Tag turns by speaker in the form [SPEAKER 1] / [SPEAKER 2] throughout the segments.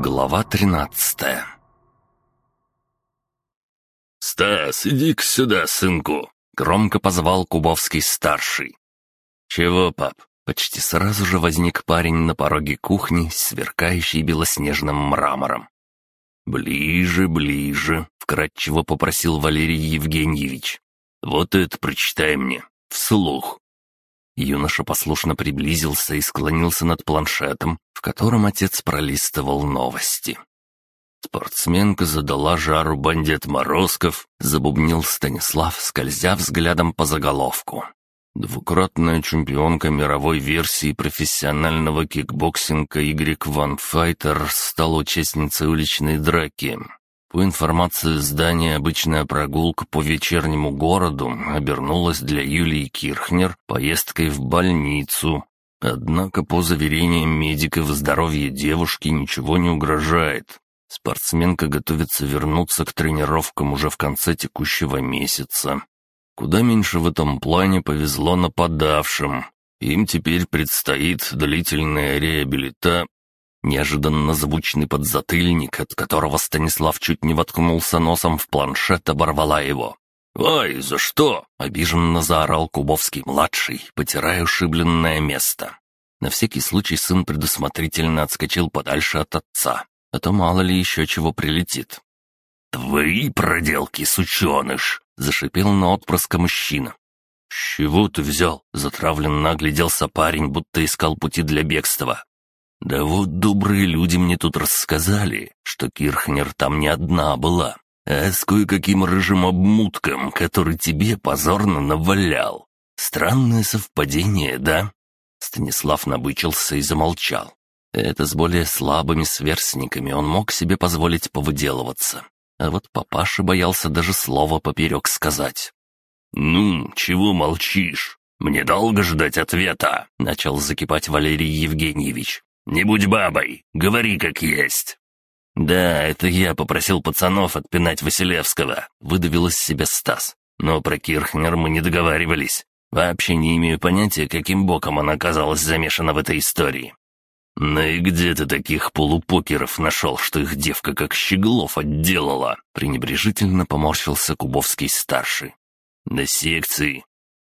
[SPEAKER 1] Глава тринадцатая
[SPEAKER 2] «Стас, иди-ка сюда, сынку!» — громко позвал Кубовский-старший.
[SPEAKER 1] «Чего, пап?» Почти сразу же возник парень на пороге кухни, сверкающий белоснежным мрамором.
[SPEAKER 2] «Ближе, ближе», — вкратчиво попросил Валерий Евгеньевич. «Вот это прочитай мне, вслух».
[SPEAKER 1] Юноша послушно приблизился и склонился над планшетом, в котором отец пролистывал новости.
[SPEAKER 2] Спортсменка задала жару бандит Морозков, забубнил Станислав, скользя взглядом по заголовку. Двукратная чемпионка мировой версии профессионального кикбоксинга Игорь Ван Файтер стала участницей уличной драки. По информации издания, обычная прогулка по вечернему городу обернулась для Юлии Кирхнер поездкой в больницу. Однако, по заверениям медиков, здоровью девушки ничего не угрожает. Спортсменка готовится вернуться к тренировкам уже в конце текущего месяца. Куда меньше в этом плане повезло нападавшим. Им теперь предстоит длительная реабилита Неожиданно звучный подзатыльник, от которого Станислав чуть не воткнулся носом в планшет, оборвала его. «Ой, за что?» — обиженно заорал Кубовский-младший, потирая ушибленное место. На всякий случай сын предусмотрительно отскочил подальше от отца, а то мало ли еще чего прилетит.
[SPEAKER 3] «Твои проделки, сученыш!» — зашипел на отпрыска мужчина.
[SPEAKER 2] «С чего ты взял?» — затравленно огляделся парень, будто искал пути для бегства.
[SPEAKER 3] «Да вот добрые люди мне тут рассказали, что Кирхнер там не одна была, а с кое-каким рыжим обмутком, который тебе позорно навалял. Странное совпадение, да?»
[SPEAKER 1] Станислав набычился и замолчал. Это с более слабыми сверстниками он мог себе позволить повыделываться. А вот папаша боялся даже слова поперек сказать.
[SPEAKER 3] «Ну, чего молчишь? Мне долго ждать ответа?» — начал закипать Валерий Евгеньевич. «Не будь бабой, говори как есть».
[SPEAKER 1] «Да, это я попросил пацанов отпинать Василевского», — выдавил из себя Стас. «Но про Кирхнер мы не договаривались. Вообще не имею понятия, каким боком она оказалась замешана в этой истории».
[SPEAKER 3] «Ну и где ты таких полупокеров нашел, что их девка как щеглов отделала?» пренебрежительно поморщился Кубовский-старший. «На секции».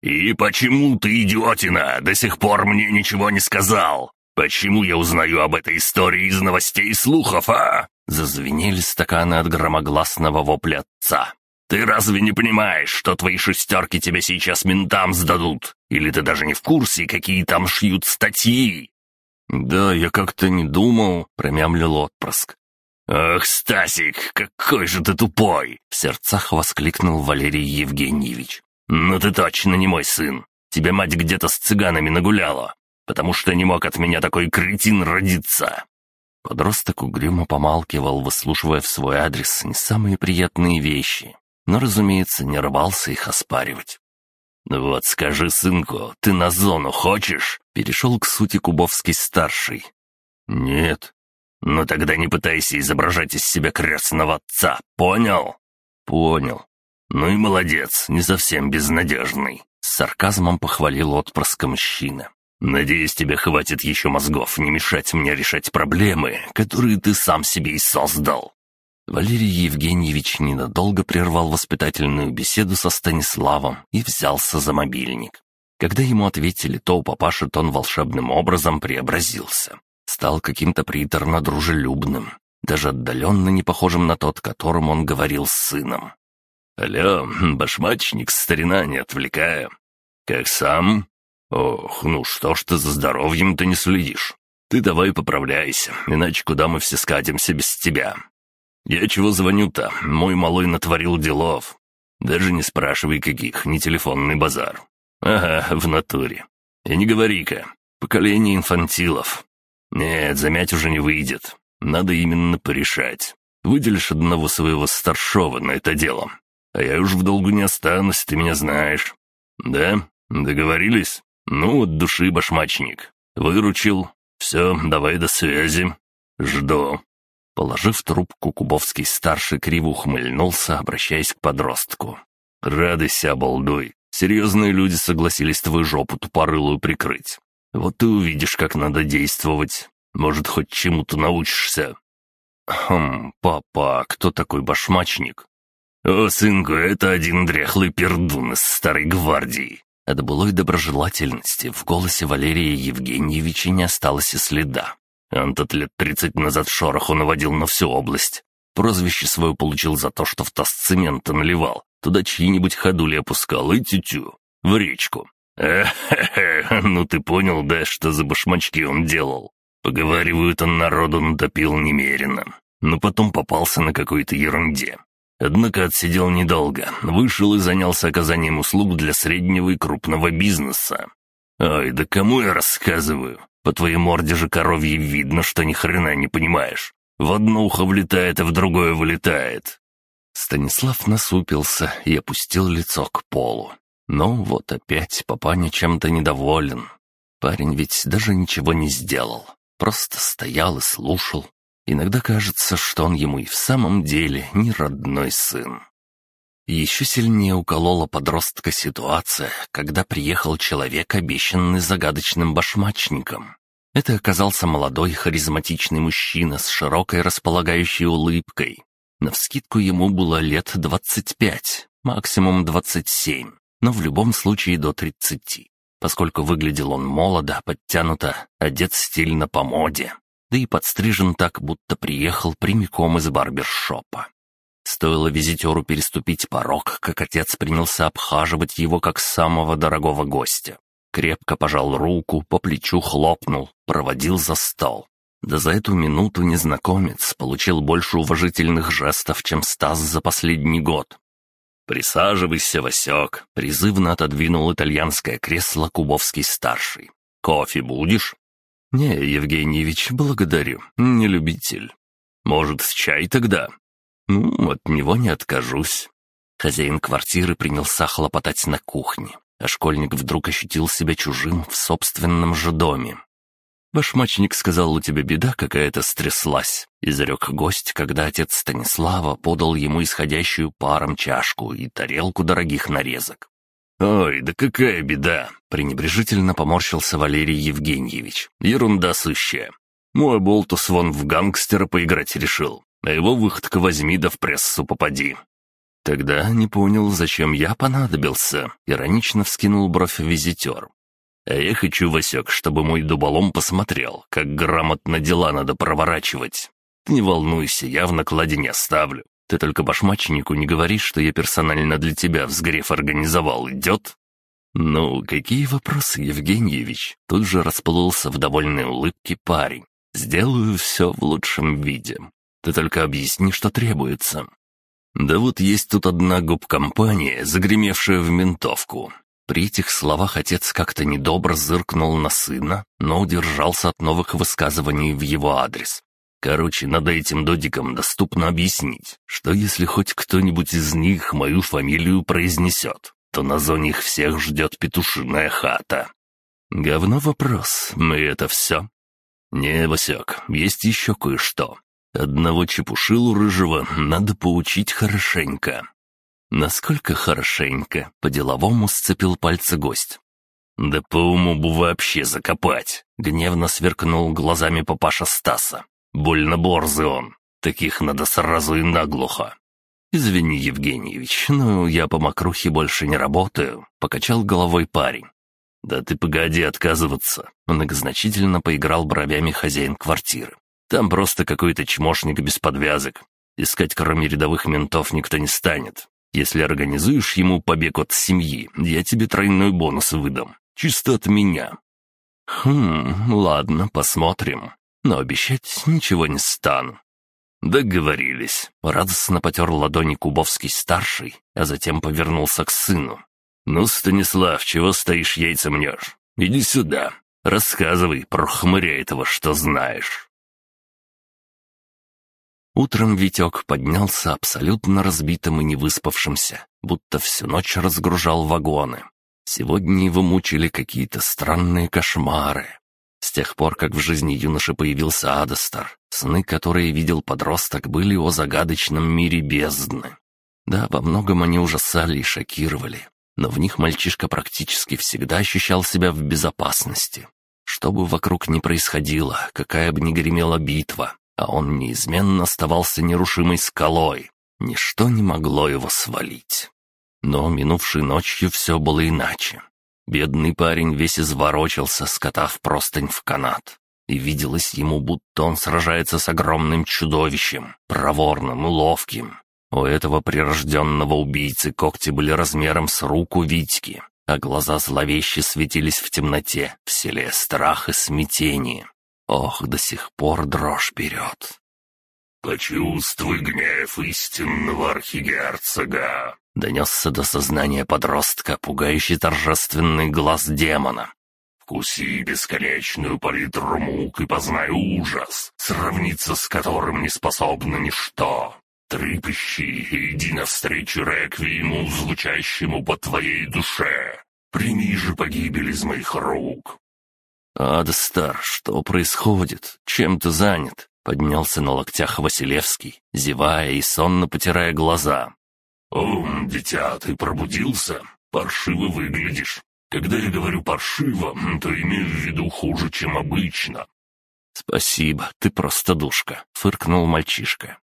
[SPEAKER 3] «И почему ты, идиотина, до сих пор мне ничего не сказал? «Почему я узнаю об этой истории из новостей и слухов, а?» Зазвенели стаканы от громогласного вопля отца. «Ты разве не понимаешь, что твои шестерки тебя сейчас ментам сдадут? Или ты даже не в курсе, какие там шьют статьи?»
[SPEAKER 2] «Да, я как-то не думал», — промямлил отпрыск.
[SPEAKER 3] «Ах, Стасик, какой же ты тупой!» — в сердцах воскликнул Валерий Евгеньевич. «Ну ты точно не мой сын. Тебя мать где-то с цыганами нагуляла потому что не мог от меня такой кретин родиться».
[SPEAKER 1] Подросток угрюмо помалкивал, выслушивая в свой адрес не самые приятные вещи, но, разумеется, не рвался их оспаривать.
[SPEAKER 3] «Вот скажи, сынку, ты на зону хочешь?» — перешел к сути Кубовский-старший.
[SPEAKER 2] «Нет».
[SPEAKER 3] «Ну тогда не пытайся изображать из себя крестного отца, понял?»
[SPEAKER 2] «Понял».
[SPEAKER 3] «Ну и молодец, не совсем безнадежный», — с сарказмом похвалил отпрыска мужчина. Надеюсь, тебе хватит еще мозгов не мешать мне решать проблемы, которые ты сам себе и создал».
[SPEAKER 1] Валерий Евгеньевич ненадолго прервал воспитательную беседу со Станиславом и взялся за мобильник. Когда ему ответили, то у папаши тон волшебным образом преобразился. Стал каким-то приторно-дружелюбным, даже отдаленно не похожим на тот, которым он говорил с сыном.
[SPEAKER 3] «Алло, башмачник, старина, не отвлекая. Как сам?» «Ох, ну что ж ты за здоровьем-то не следишь? Ты давай поправляйся, иначе куда мы все скатимся без тебя? Я чего звоню-то? Мой малой натворил делов. Даже не спрашивай каких, не телефонный базар. Ага, в натуре. И не говори-ка, поколение инфантилов. Нет, замять уже не выйдет. Надо именно порешать. Выделишь одного своего старшего на это дело. А я уж в долгу не останусь, ты меня знаешь. Да? Договорились?» «Ну, от души, башмачник. Выручил. Все, давай до связи. Жду».
[SPEAKER 1] Положив трубку, Кубовский-старший криво ухмыльнулся, обращаясь к подростку.
[SPEAKER 3] «Радуйся, обалдуй. Серьезные люди согласились твою жопу тупорылую прикрыть. Вот ты увидишь, как надо действовать. Может, хоть чему-то научишься».
[SPEAKER 2] Хм, папа, кто такой башмачник?»
[SPEAKER 3] «О, сынку, это один дряхлый пердун из старой гвардии».
[SPEAKER 2] От былой доброжелательности в голосе Валерия Евгеньевича не осталось и следа.
[SPEAKER 3] Он тот лет тридцать назад шороху наводил на всю область. Прозвище свое получил за то, что в таз цемента наливал. Туда чьи-нибудь ходули опускал и тютю. В речку. Эхе-хе, ну ты понял, да, что за башмачки он делал? Поговаривают, он народу натопил немерено. Но потом попался на какой-то ерунде. Однако отсидел недолго, вышел и занялся оказанием услуг для среднего и крупного бизнеса. Ой, да кому я рассказываю? По твоей морде же коровье видно, что ни хрена не понимаешь. В одно ухо влетает, а в другое вылетает».
[SPEAKER 2] Станислав насупился и опустил лицо к полу. Ну вот опять папаня чем-то недоволен. Парень ведь даже ничего не сделал, просто стоял и слушал. Иногда кажется, что он ему и в самом деле не родной сын. Еще сильнее уколола подростка ситуация, когда приехал человек, обещанный загадочным башмачником. Это оказался молодой харизматичный мужчина с широкой располагающей улыбкой. Навскидку ему было лет 25, максимум 27, но в любом случае до 30, поскольку выглядел он молодо, подтянуто, одет стильно по моде, да и подстрижен так, будто приехал прямиком из барбершопа. Стоило визитеру переступить порог, как отец принялся обхаживать его как самого дорогого гостя. Крепко пожал руку, по плечу хлопнул, проводил за стол. Да за эту минуту незнакомец получил больше уважительных жестов, чем Стас за последний год. «Присаживайся, Васек», — призывно отодвинул итальянское кресло Кубовский-старший. «Кофе будешь?» «Не, Евгеньевич, благодарю, не любитель». «Может, чай тогда?» «Ну, от него не откажусь». Хозяин квартиры принялся хлопотать на кухне а школьник вдруг ощутил себя чужим в собственном же доме. «Башмачник сказал, у тебя беда какая-то стряслась», — изрек гость, когда отец Станислава подал ему исходящую паром чашку и тарелку дорогих нарезок.
[SPEAKER 3] «Ой, да какая беда!» — пренебрежительно поморщился Валерий Евгеньевич. «Ерунда сущая. Мой болтус вон в гангстера поиграть решил, а его выходка возьми да в прессу попади.
[SPEAKER 2] «Тогда не понял, зачем я понадобился», — иронично вскинул бровь визитер.
[SPEAKER 3] «А я хочу, Васек, чтобы мой дуболом посмотрел, как грамотно дела надо проворачивать. Ты не волнуйся, я в накладе не оставлю. Ты только башмачнику не говори, что я персонально для тебя взгрев организовал, идет?»
[SPEAKER 2] «Ну, какие вопросы, Евгеньевич?» Тут же расплылся в довольной улыбке парень. «Сделаю все в лучшем виде. Ты только объясни, что требуется».
[SPEAKER 3] «Да вот есть тут одна губкомпания, загремевшая в ментовку».
[SPEAKER 2] При этих словах отец как-то недобро зыркнул на сына, но удержался от новых высказываний в его адрес.
[SPEAKER 3] Короче, надо этим додикам доступно объяснить, что если хоть кто-нибудь из них мою фамилию произнесет, то на зоне их всех ждет петушиная хата.
[SPEAKER 2] Говно вопрос, но это все.
[SPEAKER 3] Не, Васек, есть еще кое-что. Одного чепушилу рыжего надо поучить хорошенько.
[SPEAKER 2] Насколько хорошенько, по-деловому сцепил пальцы гость.
[SPEAKER 3] «Да по уму бы вообще закопать!» — гневно сверкнул глазами папаша Стаса. «Больно борзый он. Таких надо сразу и наглухо».
[SPEAKER 2] «Извини, Евгеньевич, но я по мокрухе больше не работаю», — покачал головой парень.
[SPEAKER 3] «Да ты погоди отказываться», — многозначительно поиграл бровями хозяин квартиры. Там просто какой-то чмошник без подвязок. Искать кроме рядовых ментов никто не станет. Если организуешь ему побег от семьи, я тебе тройной бонус выдам. Чисто от меня».
[SPEAKER 2] «Хм, ладно, посмотрим. Но обещать ничего не стану».
[SPEAKER 3] «Договорились». Радостно потер ладони Кубовский-старший, а затем повернулся к сыну. «Ну, Станислав, чего стоишь, яйца мнешь? Иди сюда. Рассказывай про хмыря этого, что знаешь».
[SPEAKER 2] Утром Витек поднялся абсолютно разбитым и невыспавшимся, будто всю ночь разгружал вагоны. Сегодня его мучили какие-то странные кошмары. С тех пор, как в жизни юноши появился Адастер, сны, которые видел подросток, были о загадочном мире бездны. Да, во многом они ужасали и шокировали, но в них мальчишка практически всегда ощущал себя в безопасности. Что бы вокруг ни происходило, какая бы ни гремела битва,
[SPEAKER 1] а он неизменно оставался нерушимой скалой. Ничто не могло его свалить. Но минувшей ночью все было иначе. Бедный парень весь изворочился, скотав простынь в канат. И виделось ему, будто он сражается с огромным чудовищем, проворным и ловким. У этого прирожденного убийцы когти были размером с руку Витьки, а глаза зловеще светились в темноте, вселяя страх и смятение. Ох, до сих пор дрожь берет.
[SPEAKER 3] «Почувствуй гнев истинного архигерцога!»
[SPEAKER 1] Донесся до сознания подростка пугающий торжественный глаз демона.
[SPEAKER 3] «Вкуси бесконечную палитру мук и познай ужас, сравниться с которым не способно ничто. Трепещи и иди навстречу реквиему, звучащему по твоей душе. Прими же погибель из моих рук».
[SPEAKER 1] «Адастар, что происходит? Чем ты занят?» Поднялся на локтях Василевский, зевая и сонно потирая глаза.
[SPEAKER 3] «О, дитя, ты пробудился? Паршиво выглядишь. Когда я говорю «паршиво», то имею в виду хуже, чем обычно».
[SPEAKER 1] «Спасибо, ты просто душка», — фыркнул мальчишка.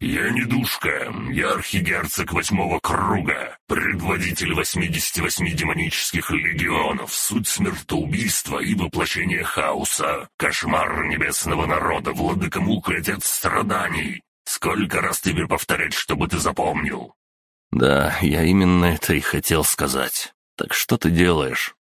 [SPEAKER 3] «Я не душка, я архигерцог восьмого круга, предводитель восьмидесяти восьми демонических легионов, суть смертоубийства и воплощение хаоса, кошмар небесного народа, владыка мук и отец страданий. Сколько раз тебе повторять, чтобы ты запомнил?»
[SPEAKER 1] «Да, я именно это и хотел сказать. Так что ты делаешь?»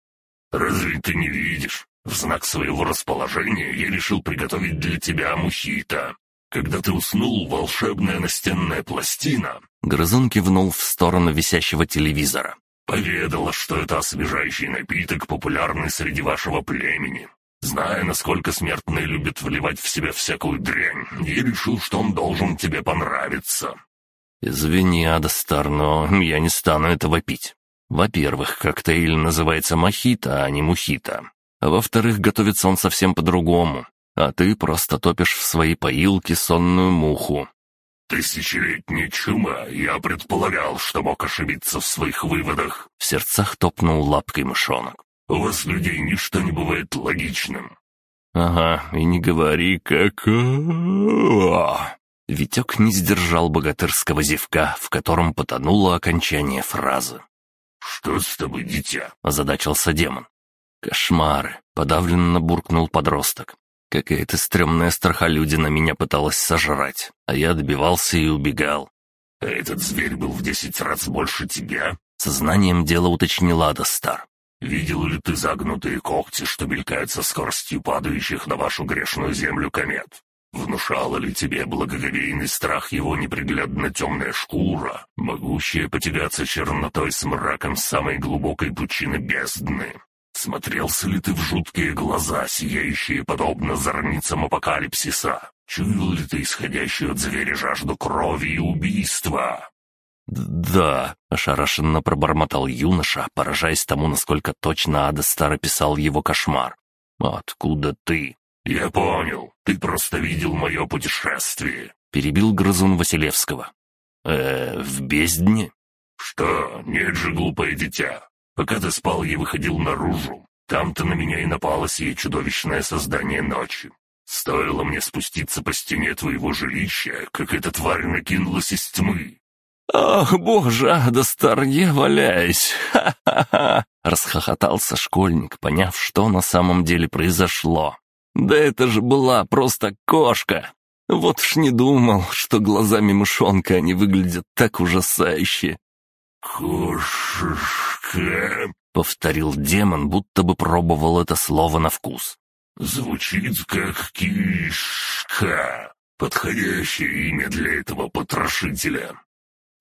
[SPEAKER 3] «Разве ты не видишь? В знак своего расположения я решил приготовить для тебя мухита. Когда ты уснул, волшебная настенная пластина...»
[SPEAKER 1] Грызун кивнул в сторону висящего телевизора.
[SPEAKER 3] «Поведала, что это освежающий напиток, популярный среди вашего племени. Зная, насколько смертные любят вливать в себя всякую дрянь, я решил, что он должен тебе понравиться».
[SPEAKER 1] «Извини, Адастар, но я не стану этого пить. Во-первых, коктейль называется мохито, а не мухито. А во-вторых, готовится он совсем по-другому а ты просто топишь в своей поилке сонную муху».
[SPEAKER 3] «Тысячелетняя чума, я предполагал, что мог ошибиться в своих выводах», —
[SPEAKER 1] в сердцах топнул лапкой мышонок.
[SPEAKER 3] «У вас, людей, ничто не бывает логичным».
[SPEAKER 1] «Ага, и не говори, как...» Витек не сдержал богатырского зевка, в котором потонуло окончание фразы.
[SPEAKER 3] «Что с тобой, дитя?»
[SPEAKER 1] — озадачился демон. «Кошмары!» — подавленно буркнул подросток. Какая-то стрёмная страхолюдина меня пыталась сожрать, а я добивался и убегал.
[SPEAKER 3] «Этот зверь был в десять раз больше тебя?»
[SPEAKER 1] Сознанием дела уточнила Адастар.
[SPEAKER 3] «Видел ли ты загнутые когти, что мелькают со скоростью падающих на вашу грешную землю комет? Внушала ли тебе благоговейный страх его неприглядно темная шкура, могущая потягаться чернотой с мраком самой глубокой пучины бездны? Смотрелся ли ты в жуткие глаза, сияющие подобно зорницам апокалипсиса? Чуял ли ты исходящую от зверя жажду крови и убийства?»
[SPEAKER 1] «Да», — ошарашенно пробормотал юноша, поражаясь тому, насколько точно Адастар описал его кошмар. «Откуда ты?»
[SPEAKER 3] «Я понял. Ты просто видел мое путешествие», —
[SPEAKER 1] перебил грызун Василевского. «Э, в бездне?»
[SPEAKER 3] «Что? Нет же, глупое дитя. Пока ты спал, я выходил наружу. Там-то на меня и напало сие чудовищное создание ночи. Стоило мне спуститься по стене твоего жилища, как эта тварь накинулась из тьмы.
[SPEAKER 1] «Ах, боже, да стар, я валяюсь! Ха-ха-ха!» Расхохотался школьник, поняв, что на самом деле произошло. «Да это же была просто кошка! Вот ж не думал, что глазами мышонка они выглядят так ужасающе!»
[SPEAKER 3] «Кошка», —
[SPEAKER 1] повторил демон, будто бы пробовал это слово на вкус.
[SPEAKER 3] «Звучит как кишка. Подходящее имя для этого потрошителя».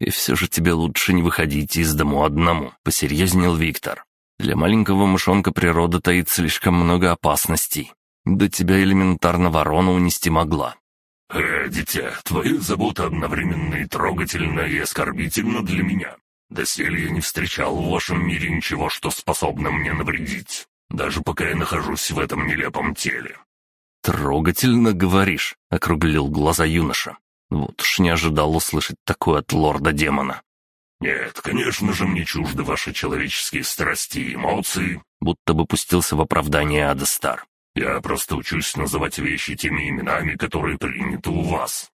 [SPEAKER 1] «И все же тебе лучше не выходить из дому одному», — посерьезнел Виктор. «Для маленького мышонка природа таит слишком много опасностей. До тебя элементарно ворона унести могла».
[SPEAKER 3] «Э, дитя, твоя забота одновременно и трогательна, и оскорбительна для меня. Доселе я не встречал в вашем мире ничего, что способно мне навредить, даже пока я нахожусь в этом нелепом теле».
[SPEAKER 1] «Трогательно говоришь», — округлил глаза юноша. «Вот уж не ожидал услышать такое от лорда-демона».
[SPEAKER 3] «Нет, конечно же, мне чужды ваши человеческие страсти и эмоции»,
[SPEAKER 1] будто бы пустился в оправдание Адастар.
[SPEAKER 3] Я просто учусь называть вещи теми именами, которые приняты у вас».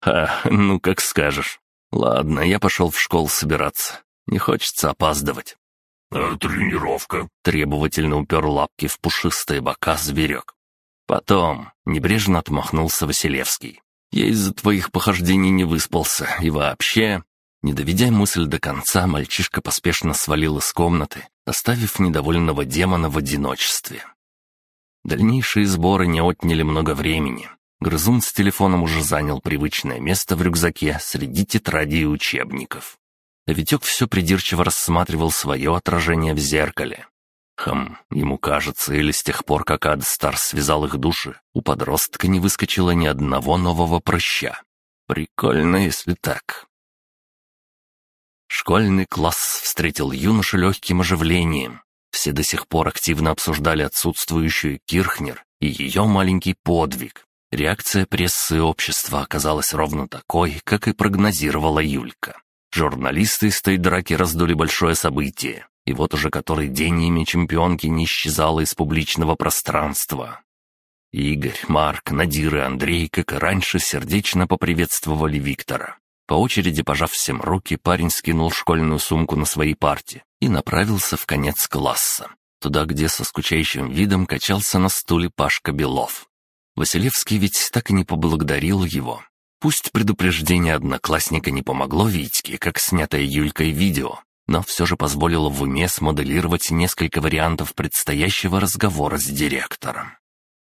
[SPEAKER 2] «Ха, ну как скажешь. Ладно, я пошел в школу собираться. Не хочется опаздывать».
[SPEAKER 3] «А тренировка?»
[SPEAKER 2] — требовательно упер лапки в пушистые бока зверек. «Потом», — небрежно отмахнулся Василевский. «Я из-за твоих похождений не выспался, и вообще...» Не доведя мысль до конца, мальчишка поспешно свалил из комнаты, оставив недовольного демона в одиночестве. Дальнейшие сборы не отняли много времени. Грызун с телефоном уже занял привычное место в рюкзаке среди тетрадей и учебников. Витек все придирчиво рассматривал свое отражение в зеркале. Хм, ему кажется, или с тех пор, как Адстар связал их души, у подростка не выскочило ни одного нового прыща. Прикольно, если так. Школьный класс встретил юношу легким оживлением. Все до сих пор активно обсуждали отсутствующую Кирхнер и ее маленький подвиг. Реакция прессы и общества оказалась ровно такой, как и прогнозировала Юлька. Журналисты из той драки раздули большое событие, и вот уже который день имя чемпионки не исчезало из публичного пространства. Игорь, Марк, Надир и Андрей, как и раньше, сердечно поприветствовали Виктора. По очереди пожав всем руки, парень скинул школьную сумку на своей парте и направился в конец класса, туда, где со скучающим видом качался на стуле Пашка Белов. Василевский ведь так и не поблагодарил его. Пусть предупреждение одноклассника не помогло Витьке, как снятое Юлькой видео, но все же позволило в уме смоделировать несколько вариантов предстоящего разговора с директором.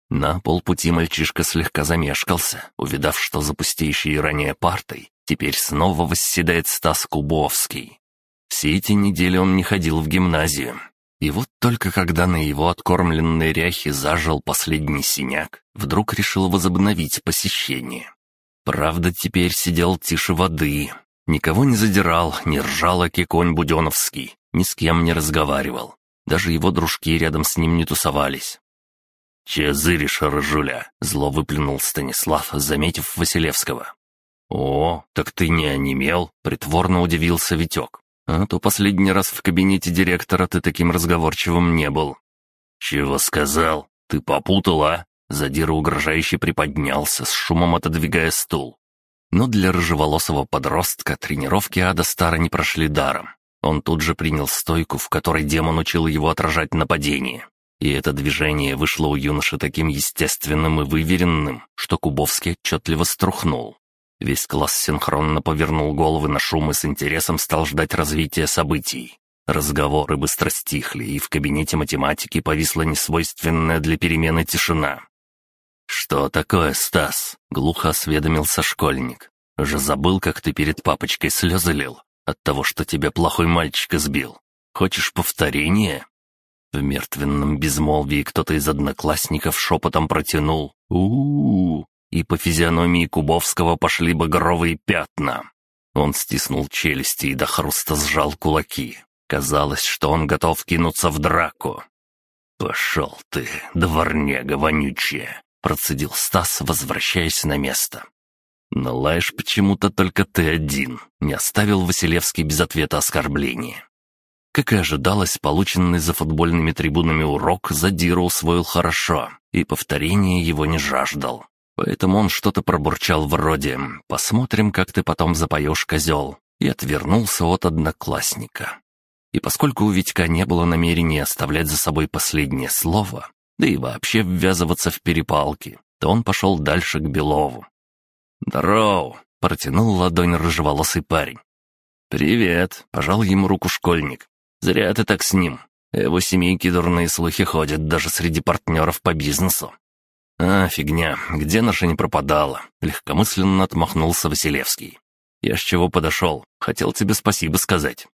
[SPEAKER 2] На полпути мальчишка слегка замешкался, увидав, что запустеющий ранее партой теперь снова восседает Стас Кубовский. Все эти недели он не ходил в гимназию. И вот только когда на его откормленной ряхе зажил последний синяк, вдруг решил возобновить посещение. Правда, теперь сидел тише воды, Никого не задирал, не ржал конь Буденовский, ни с кем не разговаривал. Даже его дружки рядом с ним не тусовались. «Че зыришь, рыжуля?» — зло выплюнул Станислав, заметив Василевского. «О, так ты не онемел?» — притворно удивился Витек. «А то последний раз в кабинете директора ты таким разговорчивым не был». «Чего сказал? Ты попутал, а?» Задира угрожающе приподнялся, с шумом отодвигая стул. Но для рыжеволосого подростка тренировки Ада Стара не прошли даром. Он тут же принял стойку, в которой демон учил его отражать нападение. И это движение вышло у юноши таким естественным и выверенным, что Кубовский отчетливо струхнул. Весь класс синхронно повернул головы на шум и с интересом стал ждать развития событий. Разговоры быстро стихли, и в кабинете математики повисла несвойственная для перемены тишина. «Что такое, Стас?» — глухо осведомился школьник. «Уже забыл, как ты перед папочкой слезы лил от того, что тебя плохой мальчик избил. Хочешь повторение?» В мертвенном безмолвии кто-то из одноклассников шепотом протянул у, -у, -у и по физиономии Кубовского пошли багровые пятна. Он стиснул челюсти и до хруста сжал кулаки. Казалось, что он готов кинуться в драку. «Пошел ты, дворняга вонючая!» Процедил Стас, возвращаясь на место. Но лаешь почему-то только ты один. Не оставил Василевский без ответа оскорбления. Как и ожидалось, полученный за футбольными трибунами урок Задира усвоил хорошо, и повторения его не жаждал. Поэтому он что-то пробурчал вроде «Посмотрим, как ты потом запоешь, козел», и отвернулся от одноклассника. И поскольку у Витька не было намерения оставлять за собой последнее слово, да и вообще ввязываться в перепалки, то он пошел дальше к Белову. «Здорово!» — протянул ладонь рыжеволосый парень. «Привет!» — пожал ему руку школьник. «Зря ты так с ним. Его семейки дурные слухи ходят даже среди партнеров по бизнесу». «А, фигня, где наша не пропадала?» — легкомысленно отмахнулся Василевский. «Я с чего подошел? Хотел тебе спасибо сказать.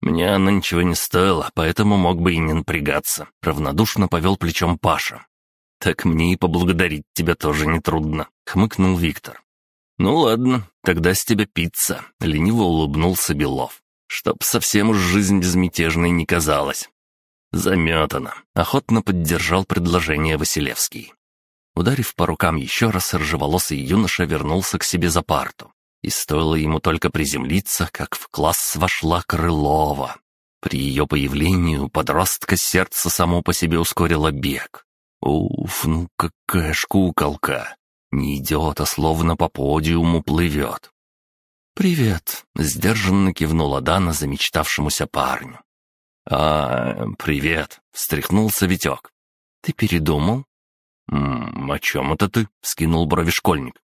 [SPEAKER 2] Мне она ничего не стоила, поэтому мог бы и не напрягаться. Равнодушно повел плечом Паша. «Так мне и поблагодарить тебя тоже нетрудно», — хмыкнул Виктор. «Ну ладно, тогда с тебя пицца», — лениво улыбнулся Белов. «Чтоб совсем уж жизнь безмятежной не казалась». «Заметано», — охотно поддержал предложение Василевский. Ударив по рукам еще раз, рыжеволосый юноша вернулся к себе за парту. И стоило ему только приземлиться, как в класс вошла Крылова. При ее появлении у подростка сердце само по себе ускорило бег.
[SPEAKER 1] Уф, ну какая шкуколка! Не идет, а словно по подиуму плывет. «Привет», — сдержанно кивнула Дана замечтавшемуся парню.
[SPEAKER 2] «А, привет», — встряхнулся Витек.
[SPEAKER 1] «Ты передумал?»
[SPEAKER 2] «М -м, «О чем это ты?» — скинул брови школьник.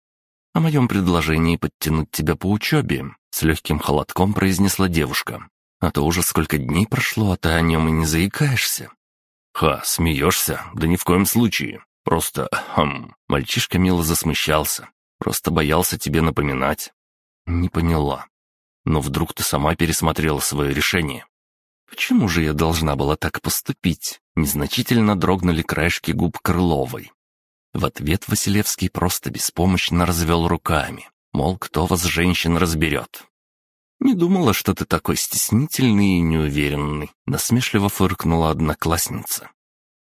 [SPEAKER 1] «О моем предложении подтянуть тебя по учебе», — с легким холодком произнесла девушка. «А то уже сколько дней прошло, а ты о нем и не заикаешься».
[SPEAKER 2] «Ха, смеешься? Да ни в коем случае. Просто, хм...» Мальчишка мило засмущался. «Просто боялся тебе напоминать».
[SPEAKER 1] «Не поняла. Но вдруг ты сама пересмотрела свое решение?» «Почему же я должна была так поступить?» Незначительно дрогнули краешки губ Крыловой. В ответ Василевский просто беспомощно развел руками. Мол, кто вас, женщин, разберет? «Не думала, что ты такой стеснительный и неуверенный», — насмешливо фыркнула одноклассница.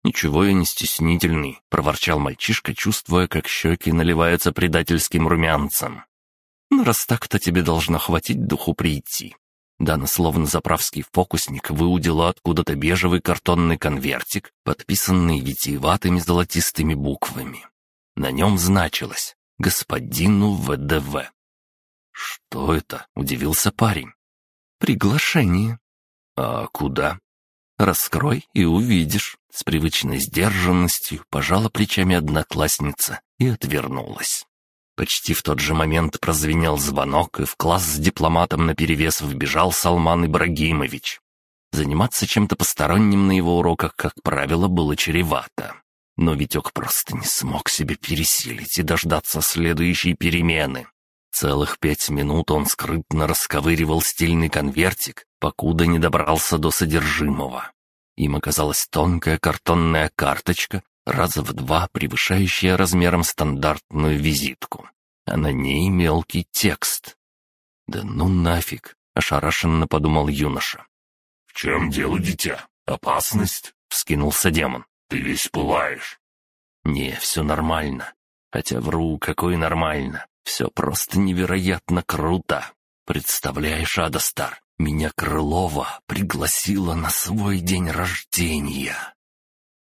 [SPEAKER 2] «Ничего я не стеснительный», — проворчал мальчишка, чувствуя, как щеки наливаются предательским румянцем.
[SPEAKER 1] «Ну, раз так, то тебе должно хватить духу прийти». Дана, словно заправский фокусник, выудила откуда-то бежевый картонный конвертик, подписанный витиеватыми золотистыми буквами. На нем значилось «Господину ВДВ».
[SPEAKER 2] «Что это?» — удивился парень.
[SPEAKER 1] «Приглашение».
[SPEAKER 2] «А куда?»
[SPEAKER 1] «Раскрой и увидишь». С привычной сдержанностью пожала плечами одноклассница и отвернулась. Почти в тот же момент прозвенел звонок, и в класс с дипломатом наперевес вбежал Салман Ибрагимович. Заниматься чем-то посторонним на его уроках, как правило, было чревато. Но Витек просто не смог себе пересилить и дождаться следующей перемены. Целых пять минут он скрытно расковыривал стильный конвертик, покуда не добрался до содержимого. Им оказалась тонкая картонная карточка, раза в два превышающая размером стандартную визитку, а на ней мелкий текст. «Да ну нафиг!» — ошарашенно подумал юноша.
[SPEAKER 3] «В чем дело, дитя? Опасность?» — вскинулся демон. «Ты весь пылаешь».
[SPEAKER 1] «Не, все нормально. Хотя вру, какой нормально. Все просто невероятно круто. Представляешь, Адастар, меня Крылова пригласила на свой день рождения.